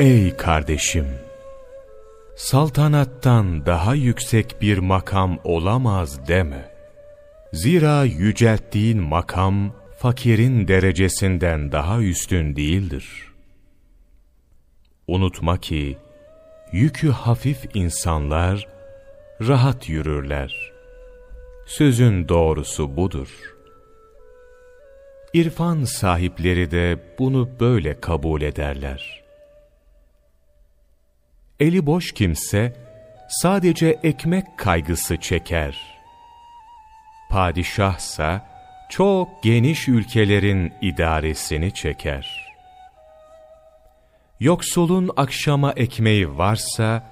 Ey kardeşim! Saltanattan daha yüksek bir makam olamaz deme. Zira yücelttiğin makam, fakirin derecesinden daha üstün değildir. Unutma ki, yükü hafif insanlar, rahat yürürler. Sözün doğrusu budur. İrfan sahipleri de bunu böyle kabul ederler. Eli boş kimse, sadece ekmek kaygısı çeker. Padişahsa, çok geniş ülkelerin idaresini çeker. Yoksulun akşama ekmeği varsa,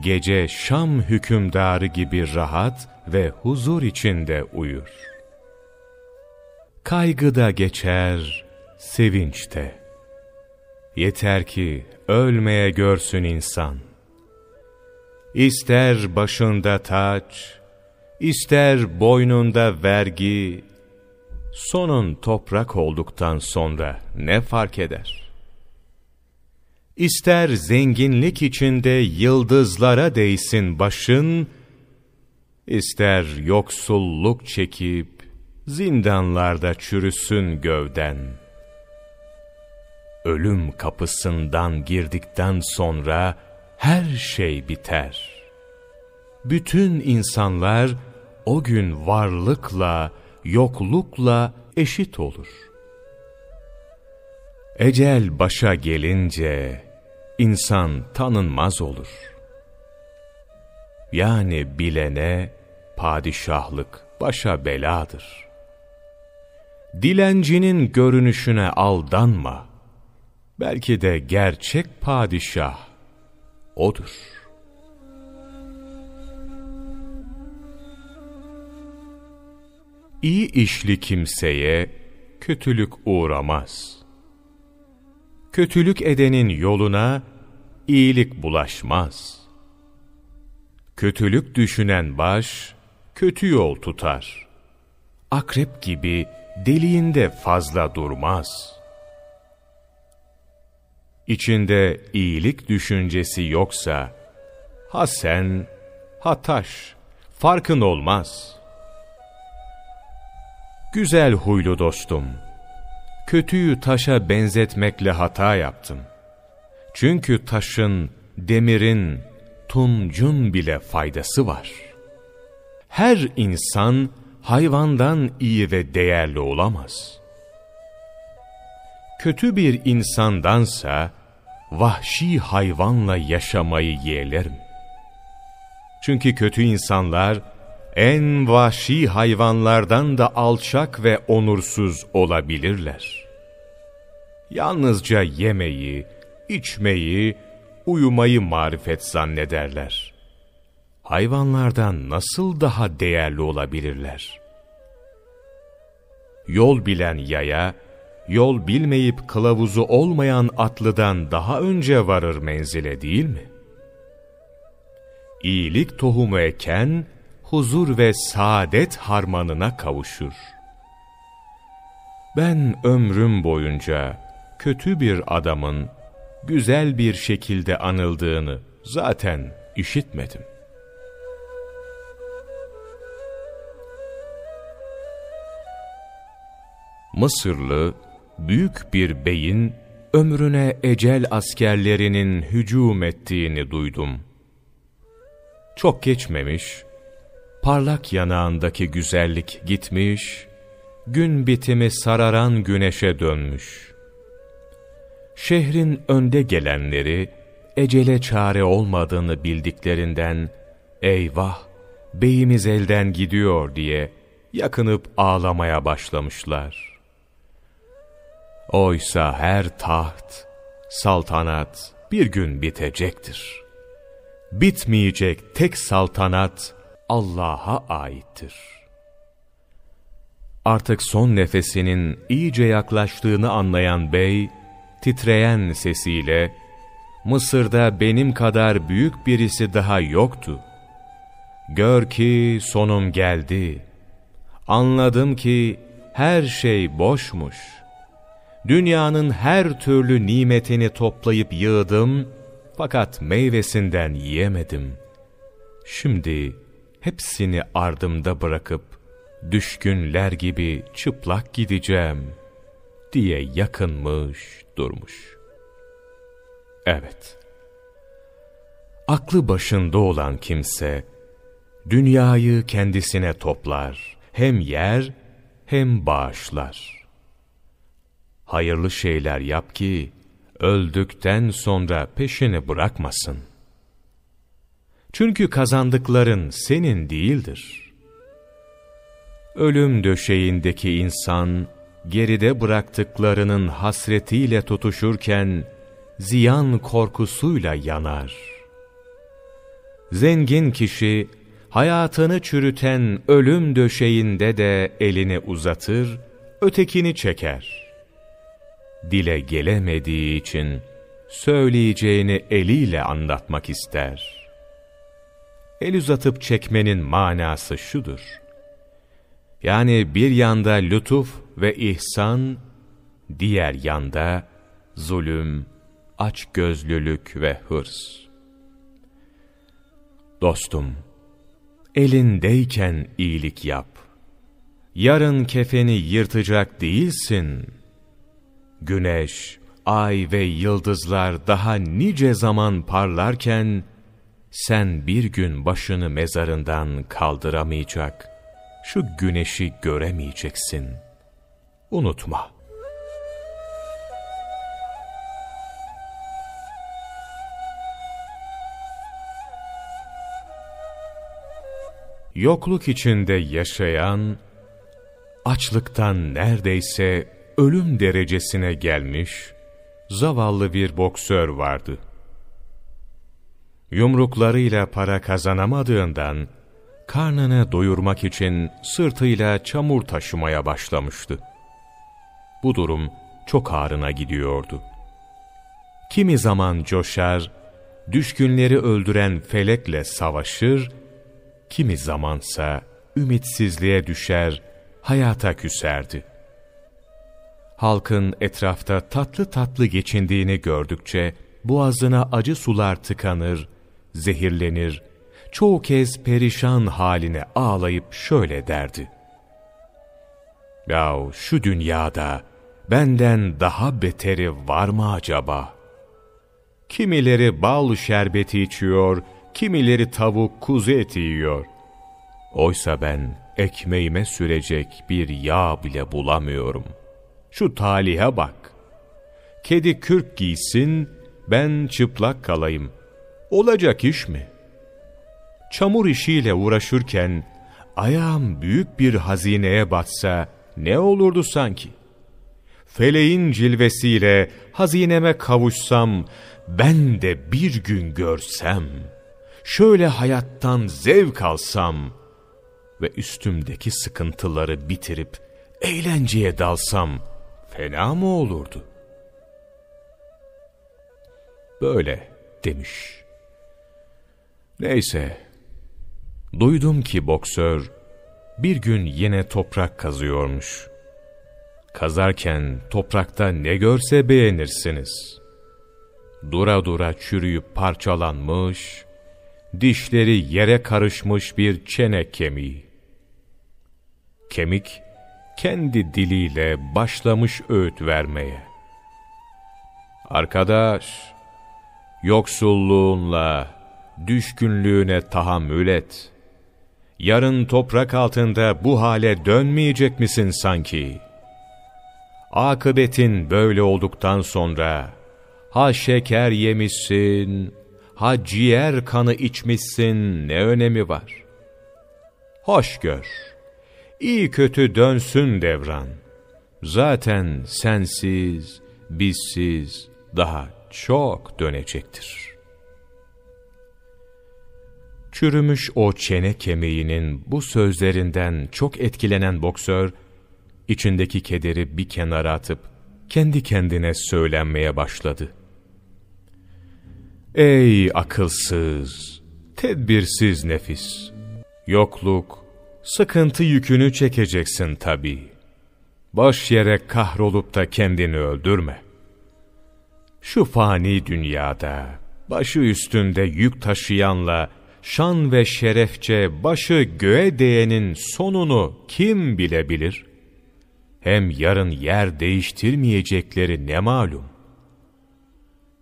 gece Şam hükümdarı gibi rahat ve huzur içinde uyur. Kaygıda geçer, sevinçte. Yeter ki ölmeye görsün insan. İster başında taç, ister boynunda vergi, sonun toprak olduktan sonra ne fark eder? İster zenginlik içinde yıldızlara değsin başın, ister yoksulluk çekip zindanlarda çürüsün gövden. Ölüm kapısından girdikten sonra her şey biter. Bütün insanlar o gün varlıkla, yoklukla eşit olur. Ecel başa gelince, insan tanınmaz olur. Yani bilene padişahlık başa beladır. Dilencinin görünüşüne aldanma. Belki de gerçek padişah odur. İyi işli kimseye kötülük uğramaz kötülük edenin yoluna iyilik bulaşmaz. Kötülük düşünen baş, kötü yol tutar. Akrep gibi deliğinde fazla durmaz. İçinde iyilik düşüncesi yoksa, ha sen, ha taş, farkın olmaz. Güzel huylu dostum.'' kötüyü taşa benzetmekle hata yaptım. Çünkü taşın, demirin, tuncun bile faydası var. Her insan hayvandan iyi ve değerli olamaz. Kötü bir insandansa vahşi hayvanla yaşamayı yeğlerim. Çünkü kötü insanlar en vahşi hayvanlardan da alçak ve onursuz olabilirler. Yalnızca yemeyi, içmeyi, uyumayı marifet zannederler. Hayvanlardan nasıl daha değerli olabilirler? Yol bilen yaya, yol bilmeyip kılavuzu olmayan atlıdan daha önce varır menzile değil mi? İyilik tohumu eken, huzur ve saadet harmanına kavuşur. Ben ömrüm boyunca kötü bir adamın güzel bir şekilde anıldığını zaten işitmedim. Mısırlı büyük bir beyin ömrüne ecel askerlerinin hücum ettiğini duydum. Çok geçmemiş, parlak yanağındaki güzellik gitmiş, gün bitimi sararan güneşe dönmüş. Şehrin önde gelenleri, ecele çare olmadığını bildiklerinden, eyvah, beyimiz elden gidiyor diye yakınıp ağlamaya başlamışlar. Oysa her taht, saltanat bir gün bitecektir. Bitmeyecek tek saltanat, Allah'a aittir. Artık son nefesinin iyice yaklaştığını anlayan bey, titreyen sesiyle, Mısır'da benim kadar büyük birisi daha yoktu. Gör ki sonum geldi. Anladım ki her şey boşmuş. Dünyanın her türlü nimetini toplayıp yığdım, fakat meyvesinden yiyemedim. Şimdi hepsini ardımda bırakıp, düşkünler gibi çıplak gideceğim, diye yakınmış durmuş. Evet, aklı başında olan kimse, dünyayı kendisine toplar, hem yer hem bağışlar. Hayırlı şeyler yap ki, öldükten sonra peşini bırakmasın. Çünkü kazandıkların senin değildir. Ölüm döşeğindeki insan, geride bıraktıklarının hasretiyle tutuşurken, ziyan korkusuyla yanar. Zengin kişi, hayatını çürüten ölüm döşeğinde de elini uzatır, ötekini çeker. Dile gelemediği için söyleyeceğini eliyle anlatmak ister. El uzatıp çekmenin manası şudur. Yani bir yanda lütuf ve ihsan, diğer yanda zulüm, açgözlülük ve hırs. Dostum, elindeyken iyilik yap. Yarın kefeni yırtacak değilsin. Güneş, ay ve yıldızlar daha nice zaman parlarken, sen bir gün başını mezarından kaldıramayacak, şu güneşi göremeyeceksin. Unutma. yokluk içinde yaşayan, açlıktan neredeyse ölüm derecesine gelmiş, zavallı bir boksör vardı. Yumruklarıyla para kazanamadığından, karnını doyurmak için sırtıyla çamur taşımaya başlamıştı. Bu durum çok ağrına gidiyordu. Kimi zaman coşar, düşkünleri öldüren felekle savaşır kimi zamansa ümitsizliğe düşer, hayata küserdi. Halkın etrafta tatlı tatlı geçindiğini gördükçe boğazına acı sular tıkanır, zehirlenir, çoğu kez perişan haline ağlayıp şöyle derdi. Yahu şu dünyada benden daha beteri var mı acaba? Kimileri bal şerbeti içiyor, kimileri tavuk kuzu eti yiyor. Oysa ben ekmeğime sürecek bir yağ bile bulamıyorum. Şu talihe bak. Kedi kürk giysin, ben çıplak kalayım. Olacak iş mi? Çamur işiyle uğraşırken, ayağım büyük bir hazineye batsa ne olurdu sanki? Feleğin cilvesiyle hazineme kavuşsam, ben de bir gün görsem.'' şöyle hayattan zevk alsam ve üstümdeki sıkıntıları bitirip eğlenceye dalsam fena mı olurdu? Böyle demiş. Neyse, duydum ki boksör bir gün yine toprak kazıyormuş. Kazarken toprakta ne görse beğenirsiniz. Dura dura çürüyüp parçalanmış, dişleri yere karışmış bir çene kemiği. Kemik, kendi diliyle başlamış öğüt vermeye. Arkadaş, yoksulluğunla, düşkünlüğüne tahammül et. Yarın toprak altında bu hale dönmeyecek misin sanki? Akıbetin böyle olduktan sonra, ha şeker yemişsin, ha ciğer kanı içmişsin ne önemi var? Hoş gör, iyi kötü dönsün devran. Zaten sensiz, bizsiz daha çok dönecektir. Çürümüş o çene kemiğinin bu sözlerinden çok etkilenen boksör, içindeki kederi bir kenara atıp kendi kendine söylenmeye başladı. Ey akılsız, tedbirsiz nefis! Yokluk, sıkıntı yükünü çekeceksin tabi. Boş yere kahrolup da kendini öldürme. Şu fani dünyada, başı üstünde yük taşıyanla, şan ve şerefçe başı göğe değenin sonunu kim bilebilir? Hem yarın yer değiştirmeyecekleri ne malum?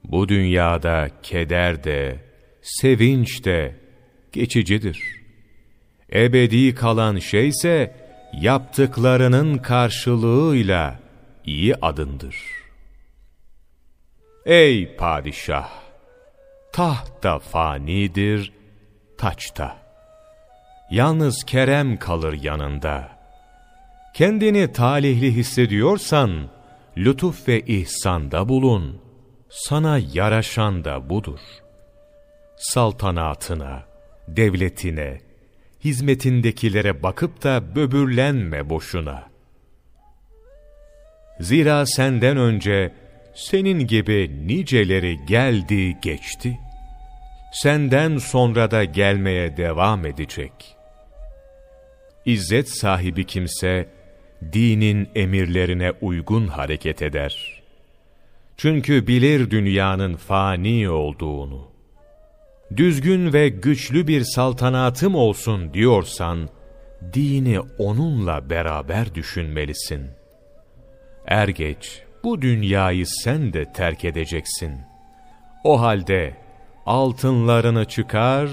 Bu dünyada keder de, sevinç de geçicidir. Ebedi kalan şeyse, yaptıklarının karşılığıyla iyi adındır. Ey padişah! Taht da fanidir, taçta. Yalnız Kerem kalır yanında. Kendini talihli hissediyorsan, lütuf ve ihsanda bulun. Sana yaraşan da budur. Saltanatına, devletine, hizmetindekilere bakıp da böbürlenme boşuna. Zira senden önce senin gibi niceleri geldi geçti. Senden sonra da gelmeye devam edecek. İzzet sahibi kimse, dinin emirlerine uygun hareket eder. Çünkü bilir dünyanın fani olduğunu düzgün ve güçlü bir saltanatım olsun diyorsan, dini onunla beraber düşünmelisin. Er geç bu dünyayı sen de terk edeceksin. O halde altınlarını çıkar,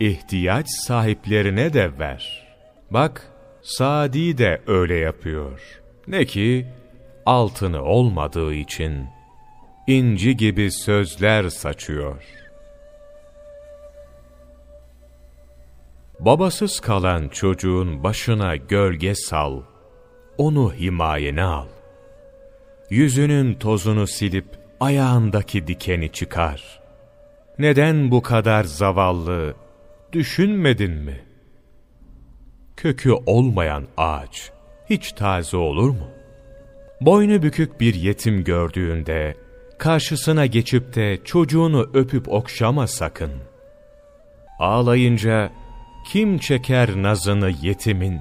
ihtiyaç sahiplerine de ver. Bak, Sadi de öyle yapıyor. Ne ki, altını olmadığı için, inci gibi sözler saçıyor.'' Babasız kalan çocuğun başına gölge sal, onu himayene al. Yüzünün tozunu silip ayağındaki dikeni çıkar. Neden bu kadar zavallı, düşünmedin mi? Kökü olmayan ağaç hiç taze olur mu? Boynu bükük bir yetim gördüğünde, karşısına geçip de çocuğunu öpüp okşama sakın. Ağlayınca, kim çeker nazını yetimin?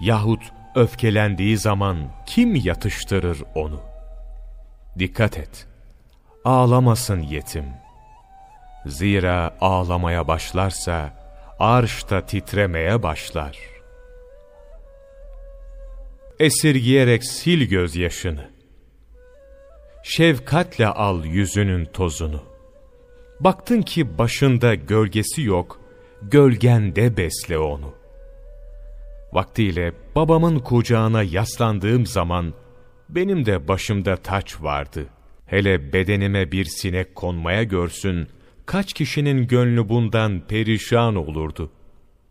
Yahut öfkelendiği zaman kim yatıştırır onu? Dikkat et, ağlamasın yetim. Zira ağlamaya başlarsa, arş da titremeye başlar. Esirgiyerek sil gözyaşını. Şefkatle al yüzünün tozunu. Baktın ki başında gölgesi yok, gölgende besle onu. Vaktiyle babamın kucağına yaslandığım zaman benim de başımda taç vardı. Hele bedenime bir sinek konmaya görsün, kaç kişinin gönlü bundan perişan olurdu.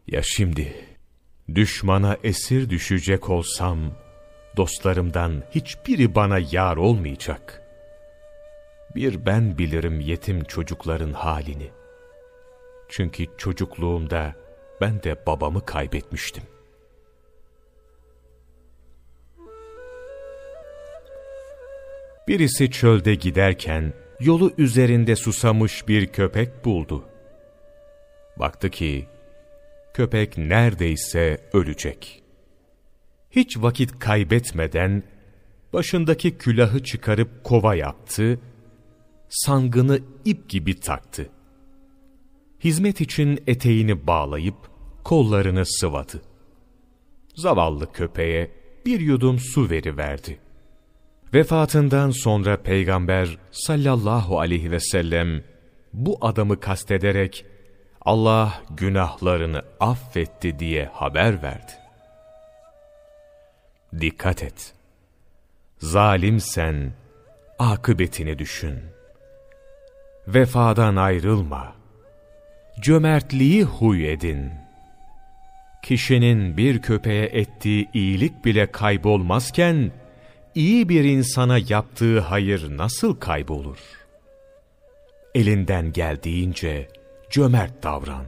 Ya şimdi, düşmana esir düşecek olsam, dostlarımdan hiçbiri bana yar olmayacak. Bir ben bilirim yetim çocukların halini.'' Çünkü çocukluğumda ben de babamı kaybetmiştim. Birisi çölde giderken yolu üzerinde susamış bir köpek buldu. Baktı ki köpek neredeyse ölecek. Hiç vakit kaybetmeden başındaki külahı çıkarıp kova yaptı, sangını ip gibi taktı hizmet için eteğini bağlayıp kollarını sıvadı. Zavallı köpeğe bir yudum su veriverdi. Vefatından sonra Peygamber sallallahu aleyhi ve sellem bu adamı kastederek Allah günahlarını affetti diye haber verdi. Dikkat et! Zalimsen akıbetini düşün. Vefadan ayrılma cömertliği huy edin. Kişinin bir köpeğe ettiği iyilik bile kaybolmazken, iyi bir insana yaptığı hayır nasıl kaybolur? Elinden geldiğince cömert davran.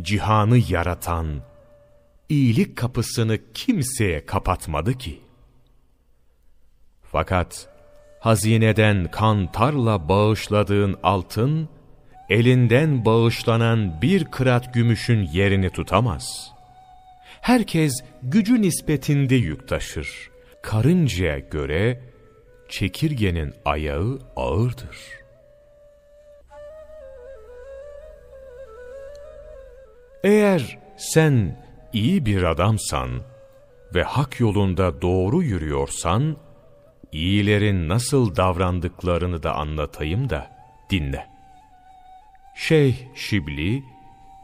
Cihanı yaratan, iyilik kapısını kimseye kapatmadı ki. Fakat hazineden kantarla bağışladığın altın, elinden bağışlanan bir kırat gümüşün yerini tutamaz. Herkes gücü nispetinde yük taşır. Karıncaya göre çekirgenin ayağı ağırdır. Eğer sen iyi bir adamsan ve hak yolunda doğru yürüyorsan, iyilerin nasıl davrandıklarını da anlatayım da dinle. Şeyh Şibli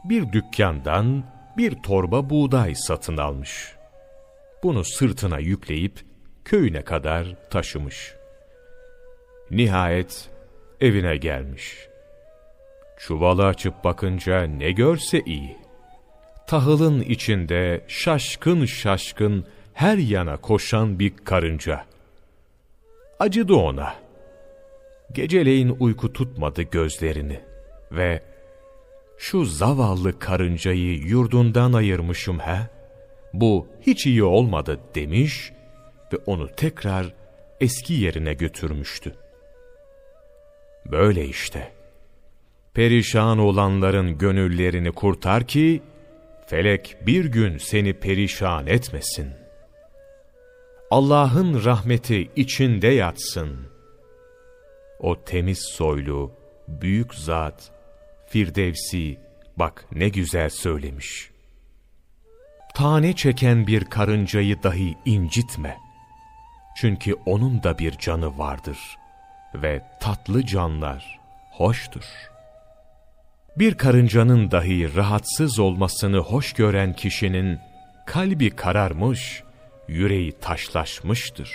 bir dükkandan bir torba buğday satın almış. Bunu sırtına yükleyip köyüne kadar taşımış. Nihayet evine gelmiş. Çuvalı açıp bakınca ne görse iyi. Tahılın içinde şaşkın şaşkın her yana koşan bir karınca. Acıdı ona. Geceleyin uyku tutmadı gözlerini ve şu zavallı karıncayı yurdundan ayırmışım he, bu hiç iyi olmadı demiş ve onu tekrar eski yerine götürmüştü. Böyle işte. Perişan olanların gönüllerini kurtar ki, felek bir gün seni perişan etmesin. Allah'ın rahmeti içinde yatsın. O temiz soylu, büyük zat, Firdevsi, bak ne güzel söylemiş. Tane çeken bir karıncayı dahi incitme. Çünkü onun da bir canı vardır ve tatlı canlar hoştur. Bir karıncanın dahi rahatsız olmasını hoş gören kişinin kalbi kararmış, yüreği taşlaşmıştır.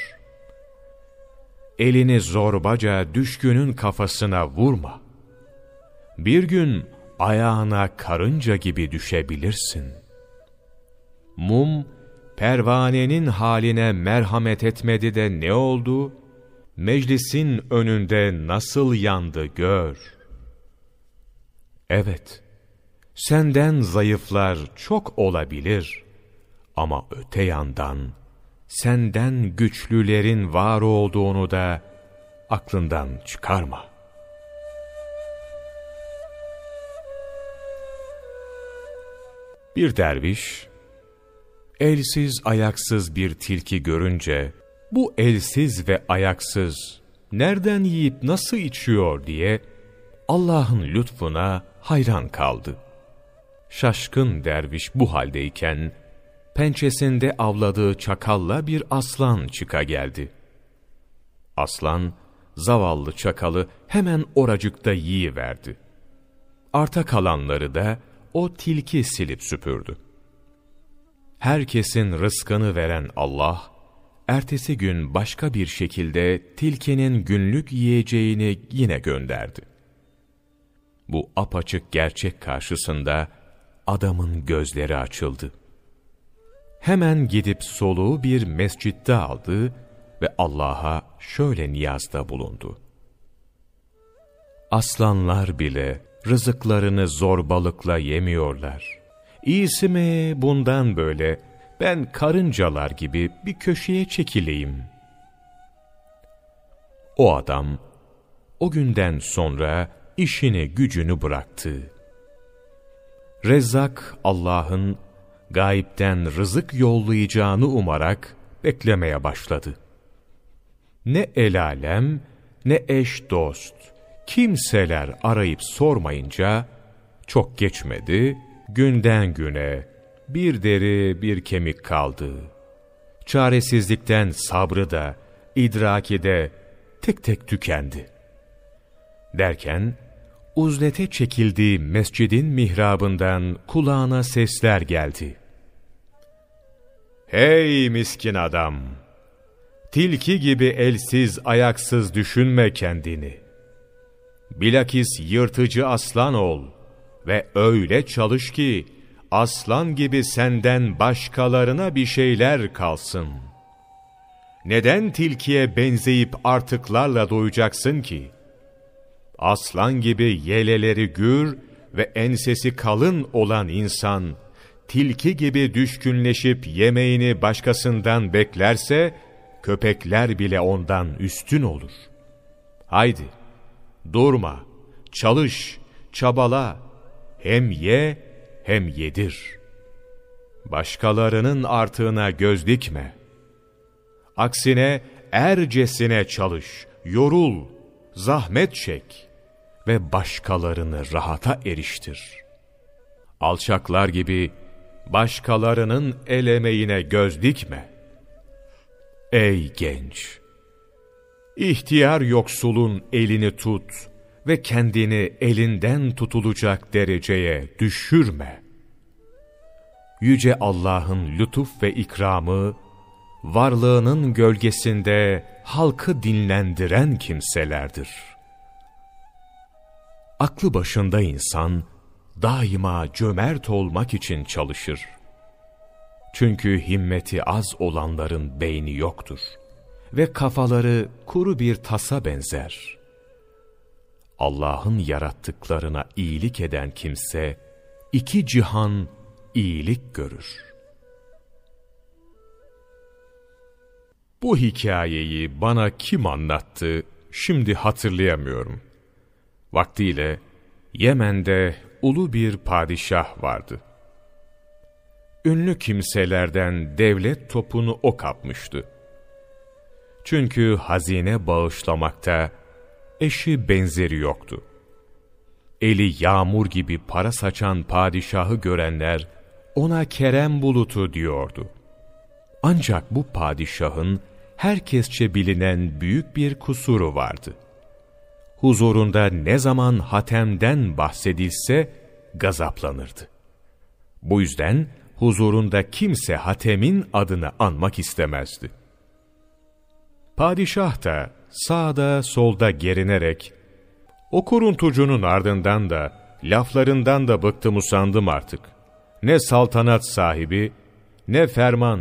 Elini zorbaca düşkünün kafasına vurma. Bir gün ayağına karınca gibi düşebilirsin. Mum, pervanenin haline merhamet etmedi de ne oldu? Meclisin önünde nasıl yandı gör. Evet, senden zayıflar çok olabilir. Ama öte yandan, senden güçlülerin var olduğunu da aklından çıkarma. Bir derviş, elsiz ayaksız bir tilki görünce, bu elsiz ve ayaksız nereden yiyip nasıl içiyor diye Allah'ın lütfuna hayran kaldı. Şaşkın derviş bu haldeyken, pençesinde avladığı çakalla bir aslan çıka geldi. Aslan, zavallı çakalı hemen oracıkta yiyiverdi. Arta kalanları da o tilki silip süpürdü. Herkesin rızkını veren Allah, ertesi gün başka bir şekilde tilkinin günlük yiyeceğini yine gönderdi. Bu apaçık gerçek karşısında adamın gözleri açıldı. Hemen gidip soluğu bir mescitte aldı ve Allah'a şöyle niyazda bulundu. Aslanlar bile rızıklarını zorbalıkla yemiyorlar. İyisi mi bundan böyle ben karıncalar gibi bir köşeye çekileyim. O adam o günden sonra işini gücünü bıraktı. Rezzak Allah'ın gayipten rızık yollayacağını umarak beklemeye başladı. Ne el alem, ne eş dost, kimseler arayıp sormayınca, çok geçmedi, günden güne bir deri bir kemik kaldı. Çaresizlikten sabrı da, idraki de tek tek tükendi. Derken, uzlete çekildiği mescidin mihrabından kulağına sesler geldi. Hey miskin adam! Tilki gibi elsiz ayaksız düşünme kendini. Bilakis yırtıcı aslan ol ve öyle çalış ki aslan gibi senden başkalarına bir şeyler kalsın. Neden tilkiye benzeyip artıklarla doyacaksın ki? Aslan gibi yeleleri gür ve ensesi kalın olan insan, tilki gibi düşkünleşip yemeğini başkasından beklerse, köpekler bile ondan üstün olur. Haydi, durma, çalış, çabala, hem ye hem yedir. Başkalarının artığına göz dikme. Aksine ercesine çalış, yorul, zahmet çek ve başkalarını rahata eriştir. Alçaklar gibi başkalarının el emeğine göz dikme. Ey genç! İhtiyar yoksulun elini tut ve kendini elinden tutulacak dereceye düşürme. Yüce Allah'ın lütuf ve ikramı, varlığının gölgesinde halkı dinlendiren kimselerdir. Aklı başında insan, daima cömert olmak için çalışır. Çünkü himmeti az olanların beyni yoktur ve kafaları kuru bir tasa benzer. Allah'ın yarattıklarına iyilik eden kimse, iki cihan iyilik görür. Bu hikayeyi bana kim anlattı, şimdi hatırlayamıyorum. Vaktiyle Yemen'de ulu bir padişah vardı. Ünlü kimselerden devlet topunu o kapmıştı. Çünkü hazine bağışlamakta eşi benzeri yoktu. Eli yağmur gibi para saçan padişahı görenler ona kerem bulutu diyordu. Ancak bu padişahın herkesçe bilinen büyük bir kusuru vardı. Huzurunda ne zaman hatemden bahsedilse gazaplanırdı. Bu yüzden huzurunda kimse hatemin adını anmak istemezdi. Padişah da sağda solda gerinerek, o kuruntucunun ardından da, laflarından da bıktım usandım artık. Ne saltanat sahibi, ne ferman,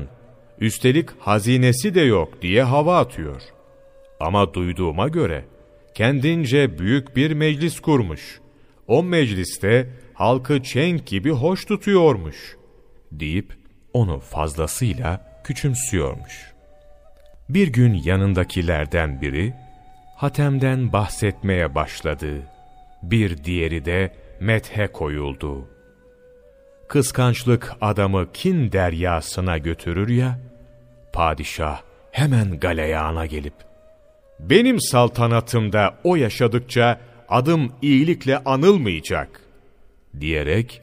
üstelik hazinesi de yok diye hava atıyor. Ama duyduğuma göre, kendince büyük bir meclis kurmuş. O mecliste halkı çenk gibi hoş tutuyormuş, deyip onu fazlasıyla küçümsüyormuş.'' Bir gün yanındakilerden biri, Hatem'den bahsetmeye başladı. Bir diğeri de methe koyuldu. Kıskançlık adamı kin deryasına götürür ya, padişah hemen galeyana gelip, benim saltanatımda o yaşadıkça adım iyilikle anılmayacak, diyerek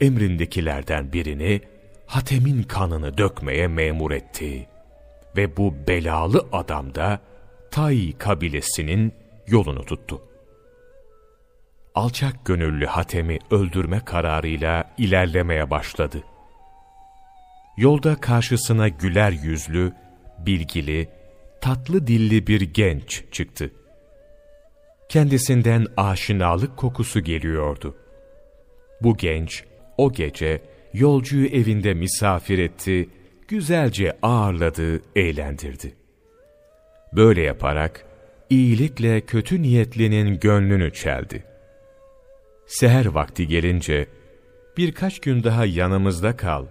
emrindekilerden birini Hatem'in kanını dökmeye memur etti. Ve bu belalı adam da Tay kabilesinin yolunu tuttu. Alçak gönüllü Hatem'i öldürme kararıyla ilerlemeye başladı. Yolda karşısına güler yüzlü, bilgili, tatlı dilli bir genç çıktı. Kendisinden aşinalık kokusu geliyordu. Bu genç o gece yolcuyu evinde misafir etti güzelce ağırladı, eğlendirdi. Böyle yaparak iyilikle kötü niyetlinin gönlünü çeldi. Seher vakti gelince birkaç gün daha yanımızda kal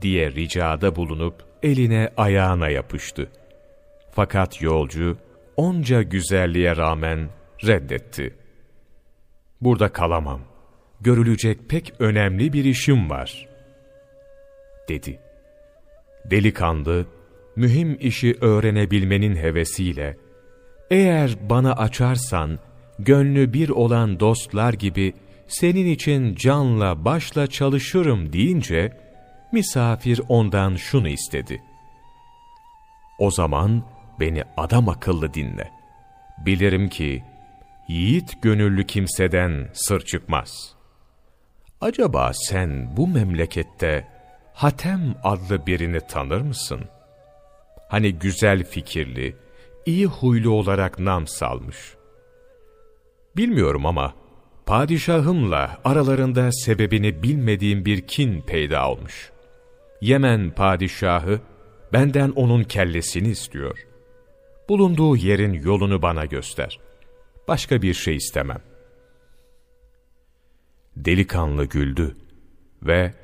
diye ricada bulunup eline ayağına yapıştı. Fakat yolcu onca güzelliğe rağmen reddetti. Burada kalamam. Görülecek pek önemli bir işim var. Dedi delikanlı, mühim işi öğrenebilmenin hevesiyle, eğer bana açarsan, gönlü bir olan dostlar gibi senin için canla başla çalışırım deyince, misafir ondan şunu istedi. O zaman beni adam akıllı dinle. Bilirim ki, yiğit gönüllü kimseden sır çıkmaz. Acaba sen bu memlekette, Hatem adlı birini tanır mısın? Hani güzel fikirli, iyi huylu olarak nam salmış. Bilmiyorum ama padişahımla aralarında sebebini bilmediğim bir kin peyda olmuş. Yemen padişahı benden onun kellesini istiyor. Bulunduğu yerin yolunu bana göster. Başka bir şey istemem. Delikanlı güldü ve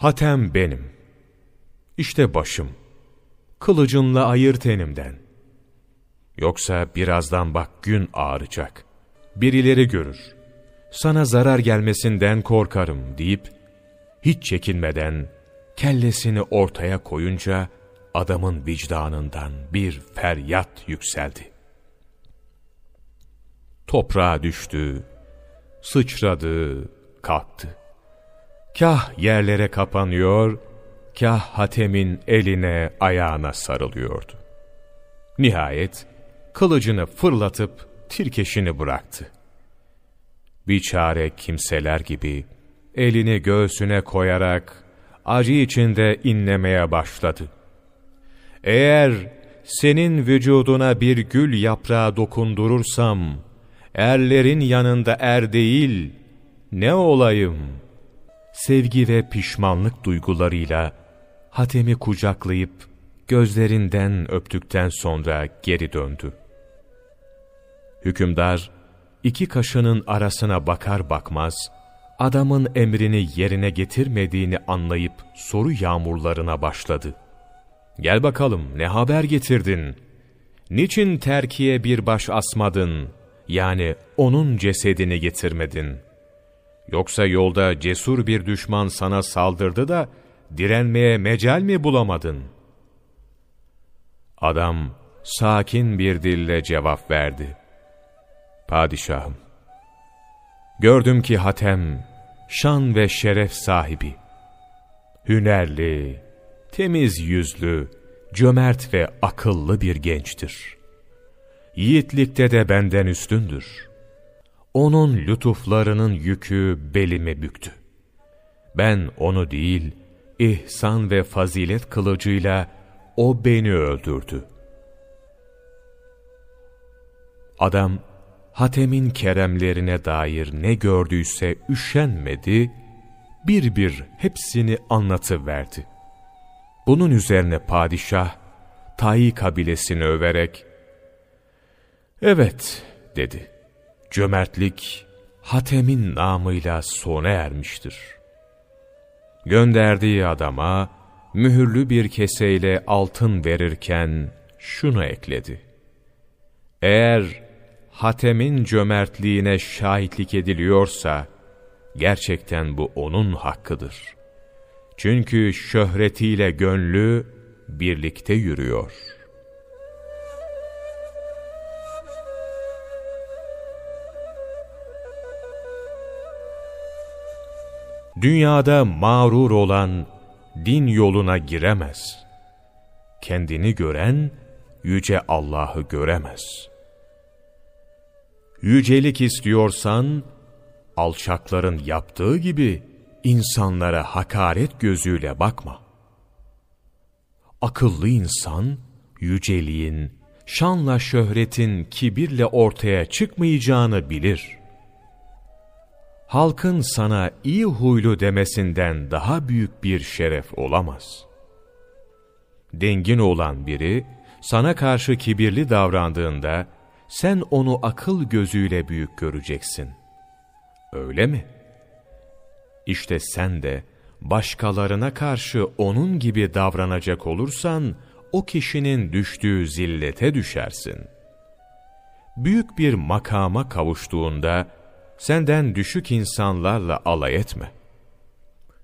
Hatem benim. İşte başım. Kılıcınla ayır tenimden. Yoksa birazdan bak gün ağaracak. Birileri görür. Sana zarar gelmesinden korkarım deyip hiç çekinmeden kellesini ortaya koyunca adamın vicdanından bir feryat yükseldi. Toprağa düştü, sıçradı, kalktı. Kah yerlere kapanıyor, kah Hatem'in eline ayağına sarılıyordu. Nihayet kılıcını fırlatıp tirkeşini bıraktı. Biçare kimseler gibi elini göğsüne koyarak acı içinde inlemeye başladı. Eğer senin vücuduna bir gül yaprağı dokundurursam, erlerin yanında er değil, ne olayım? Sevgi ve pişmanlık duygularıyla Hatem'i kucaklayıp gözlerinden öptükten sonra geri döndü. Hükümdar, iki kaşının arasına bakar bakmaz, adamın emrini yerine getirmediğini anlayıp soru yağmurlarına başladı. Gel bakalım ne haber getirdin? Niçin terkiye bir baş asmadın? Yani onun cesedini getirmedin. Yoksa yolda cesur bir düşman sana saldırdı da direnmeye mecal mi bulamadın? Adam sakin bir dille cevap verdi. Padişahım, gördüm ki Hatem, şan ve şeref sahibi, hünerli, temiz yüzlü, cömert ve akıllı bir gençtir. Yiğitlikte de benden üstündür. Onun lütuflarının yükü belimi büktü. Ben onu değil, ihsan ve fazilet kılıcıyla o beni öldürdü. Adam, Hatem'in keremlerine dair ne gördüyse üşenmedi, bir bir hepsini anlatıverdi. Bunun üzerine padişah, Tayi kabilesini överek, ''Evet'' dedi, ''cömertlik Hatem'in namıyla sona ermiştir.'' Gönderdiği adama, mühürlü bir keseyle altın verirken şunu ekledi. Eğer Hatem'in cömertliğine şahitlik ediliyorsa, gerçekten bu onun hakkıdır. Çünkü şöhretiyle gönlü birlikte yürüyor. Dünyada mağrur olan din yoluna giremez. Kendini gören yüce Allah'ı göremez.'' Yücelik istiyorsan, alçakların yaptığı gibi insanlara hakaret gözüyle bakma. Akıllı insan, yüceliğin, şanla şöhretin kibirle ortaya çıkmayacağını bilir. Halkın sana iyi huylu demesinden daha büyük bir şeref olamaz. Dengin olan biri, sana karşı kibirli davrandığında, sen onu akıl gözüyle büyük göreceksin. Öyle mi? İşte sen de başkalarına karşı onun gibi davranacak olursan, o kişinin düştüğü zillete düşersin. Büyük bir makama kavuştuğunda, senden düşük insanlarla alay etme.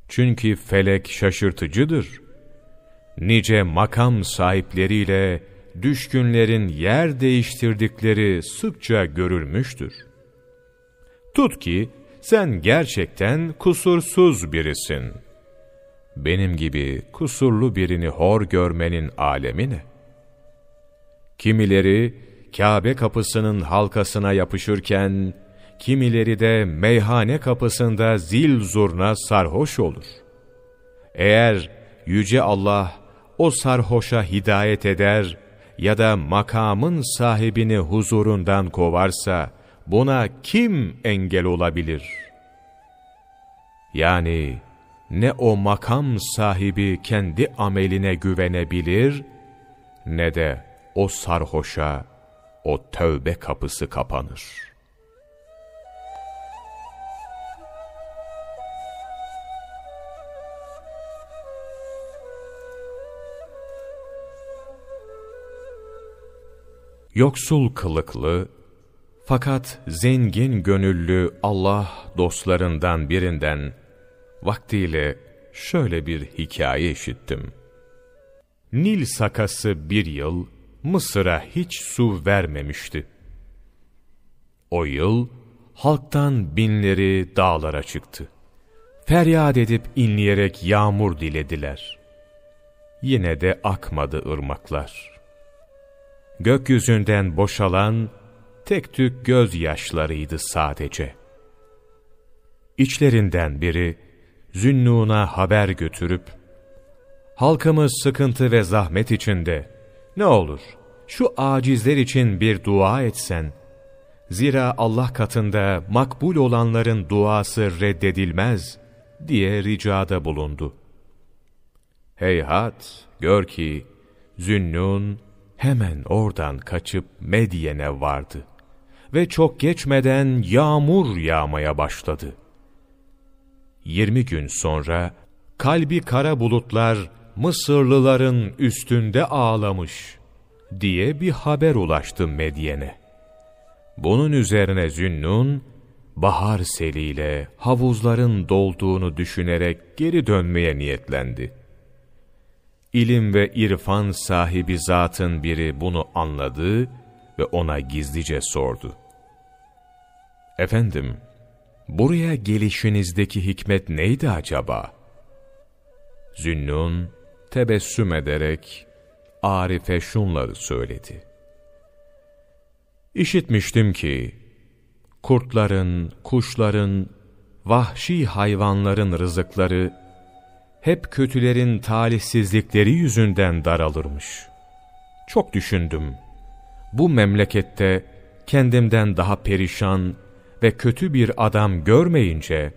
Çünkü felek şaşırtıcıdır. Nice makam sahipleriyle, düşkünlerin yer değiştirdikleri sıkça görülmüştür. Tut ki sen gerçekten kusursuz birisin. Benim gibi kusurlu birini hor görmenin alemi ne? Kimileri Kabe kapısının halkasına yapışırken, kimileri de meyhane kapısında zil zurna sarhoş olur. Eğer Yüce Allah o sarhoşa hidayet eder ya da makamın sahibini huzurundan kovarsa, buna kim engel olabilir? Yani ne o makam sahibi kendi ameline güvenebilir, ne de o sarhoşa o tövbe kapısı kapanır.'' Yoksul kılıklı, fakat zengin gönüllü Allah dostlarından birinden vaktiyle şöyle bir hikaye işittim. Nil sakası bir yıl Mısır'a hiç su vermemişti. O yıl halktan binleri dağlara çıktı. Feryat edip inleyerek yağmur dilediler. Yine de akmadı ırmaklar. Gökyüzünden boşalan tek tük gözyaşlarıydı sadece. İçlerinden biri Zünnun'a haber götürüp, Halkımız sıkıntı ve zahmet içinde, ne olur şu acizler için bir dua etsen, zira Allah katında makbul olanların duası reddedilmez diye ricada bulundu. Heyhat, gör ki Zünnun hemen oradan kaçıp Medyen'e vardı ve çok geçmeden yağmur yağmaya başladı. Yirmi gün sonra kalbi kara bulutlar Mısırlıların üstünde ağlamış diye bir haber ulaştı Medyen'e. Bunun üzerine Zünnun, bahar seliyle havuzların dolduğunu düşünerek geri dönmeye niyetlendi. İlim ve irfan sahibi zatın biri bunu anladı ve ona gizlice sordu. Efendim, buraya gelişinizdeki hikmet neydi acaba? Zünnun, tebessüm ederek Arif'e şunları söyledi. İşitmiştim ki, kurtların, kuşların, vahşi hayvanların rızıkları, hep kötülerin talihsizlikleri yüzünden daralırmış. Çok düşündüm. Bu memlekette kendimden daha perişan ve kötü bir adam görmeyince,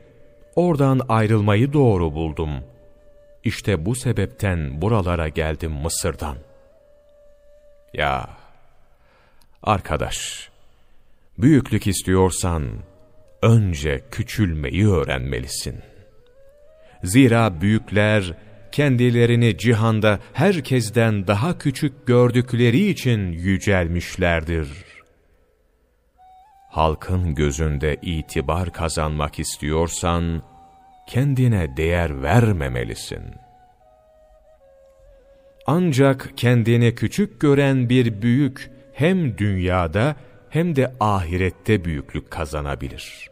oradan ayrılmayı doğru buldum.'' İşte bu sebepten buralara geldim Mısır'dan. Ya arkadaş, büyüklük istiyorsan önce küçülmeyi öğrenmelisin. Zira büyükler kendilerini cihanda herkesten daha küçük gördükleri için yücelmişlerdir. Halkın gözünde itibar kazanmak istiyorsan, kendine değer vermemelisin. Ancak kendini küçük gören bir büyük hem dünyada hem de ahirette büyüklük kazanabilir.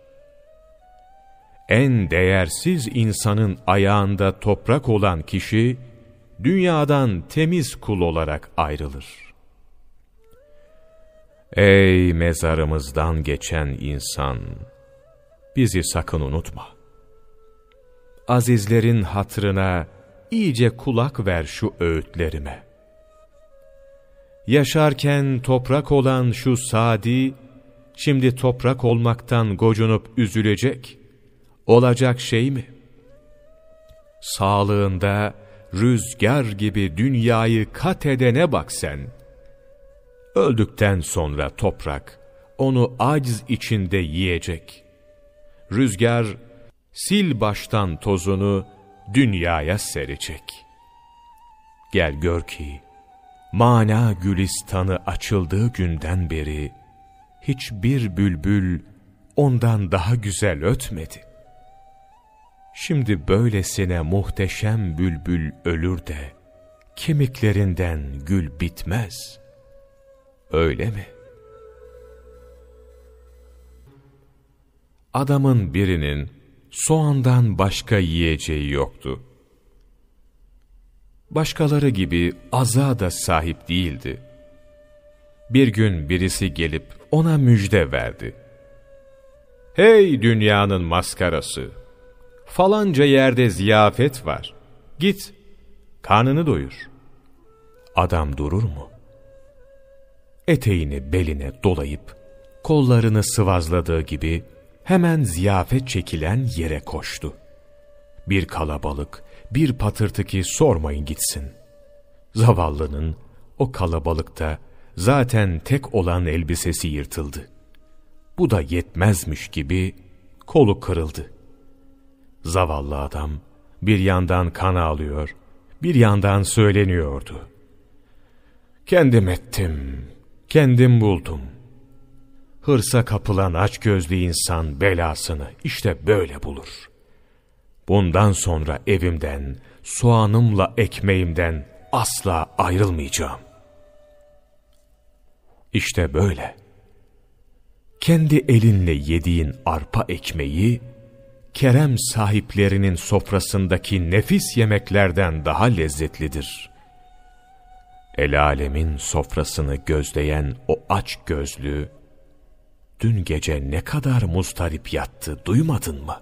En değersiz insanın ayağında toprak olan kişi, dünyadan temiz kul olarak ayrılır. Ey mezarımızdan geçen insan! Bizi sakın unutma azizlerin hatrına iyice kulak ver şu öğütlerime. Yaşarken toprak olan şu Sadi, şimdi toprak olmaktan gocunup üzülecek, olacak şey mi? Sağlığında rüzgar gibi dünyayı kat edene bak sen. Öldükten sonra toprak, onu aciz içinde yiyecek. Rüzgar, sil baştan tozunu dünyaya serecek. Gel gör ki, mana gülistanı açıldığı günden beri, hiçbir bülbül ondan daha güzel ötmedi. Şimdi böylesine muhteşem bülbül ölür de, kemiklerinden gül bitmez. Öyle mi? Adamın birinin, soğandan başka yiyeceği yoktu. Başkaları gibi aza da sahip değildi. Bir gün birisi gelip ona müjde verdi. Hey dünyanın maskarası! Falanca yerde ziyafet var. Git, karnını doyur. Adam durur mu? Eteğini beline dolayıp, kollarını sıvazladığı gibi, hemen ziyafet çekilen yere koştu. Bir kalabalık, bir patırtı ki sormayın gitsin. Zavallının o kalabalıkta zaten tek olan elbisesi yırtıldı. Bu da yetmezmiş gibi kolu kırıldı. Zavallı adam bir yandan kan ağlıyor, bir yandan söyleniyordu. Kendim ettim, kendim buldum.'' Hırsa kapılan aç gözlü insan belasını işte böyle bulur. Bundan sonra evimden, soğanımla ekmeğimden asla ayrılmayacağım. İşte böyle. Kendi elinle yediğin arpa ekmeği, kerem sahiplerinin sofrasındaki nefis yemeklerden daha lezzetlidir. El alemin sofrasını gözleyen o aç gözlü, dün gece ne kadar mustarip yattı duymadın mı?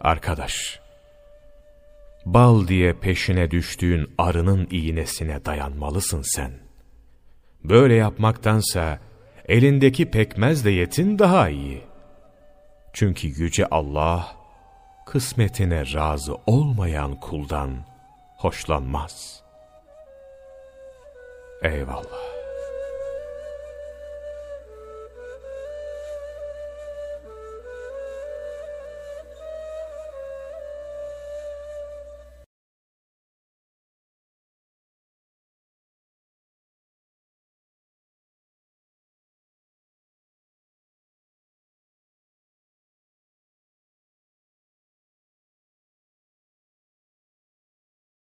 Arkadaş, bal diye peşine düştüğün arının iğnesine dayanmalısın sen. Böyle yapmaktansa elindeki pekmezle yetin daha iyi. Çünkü Yüce Allah, kısmetine razı olmayan kuldan hoşlanmaz. Eyvallah.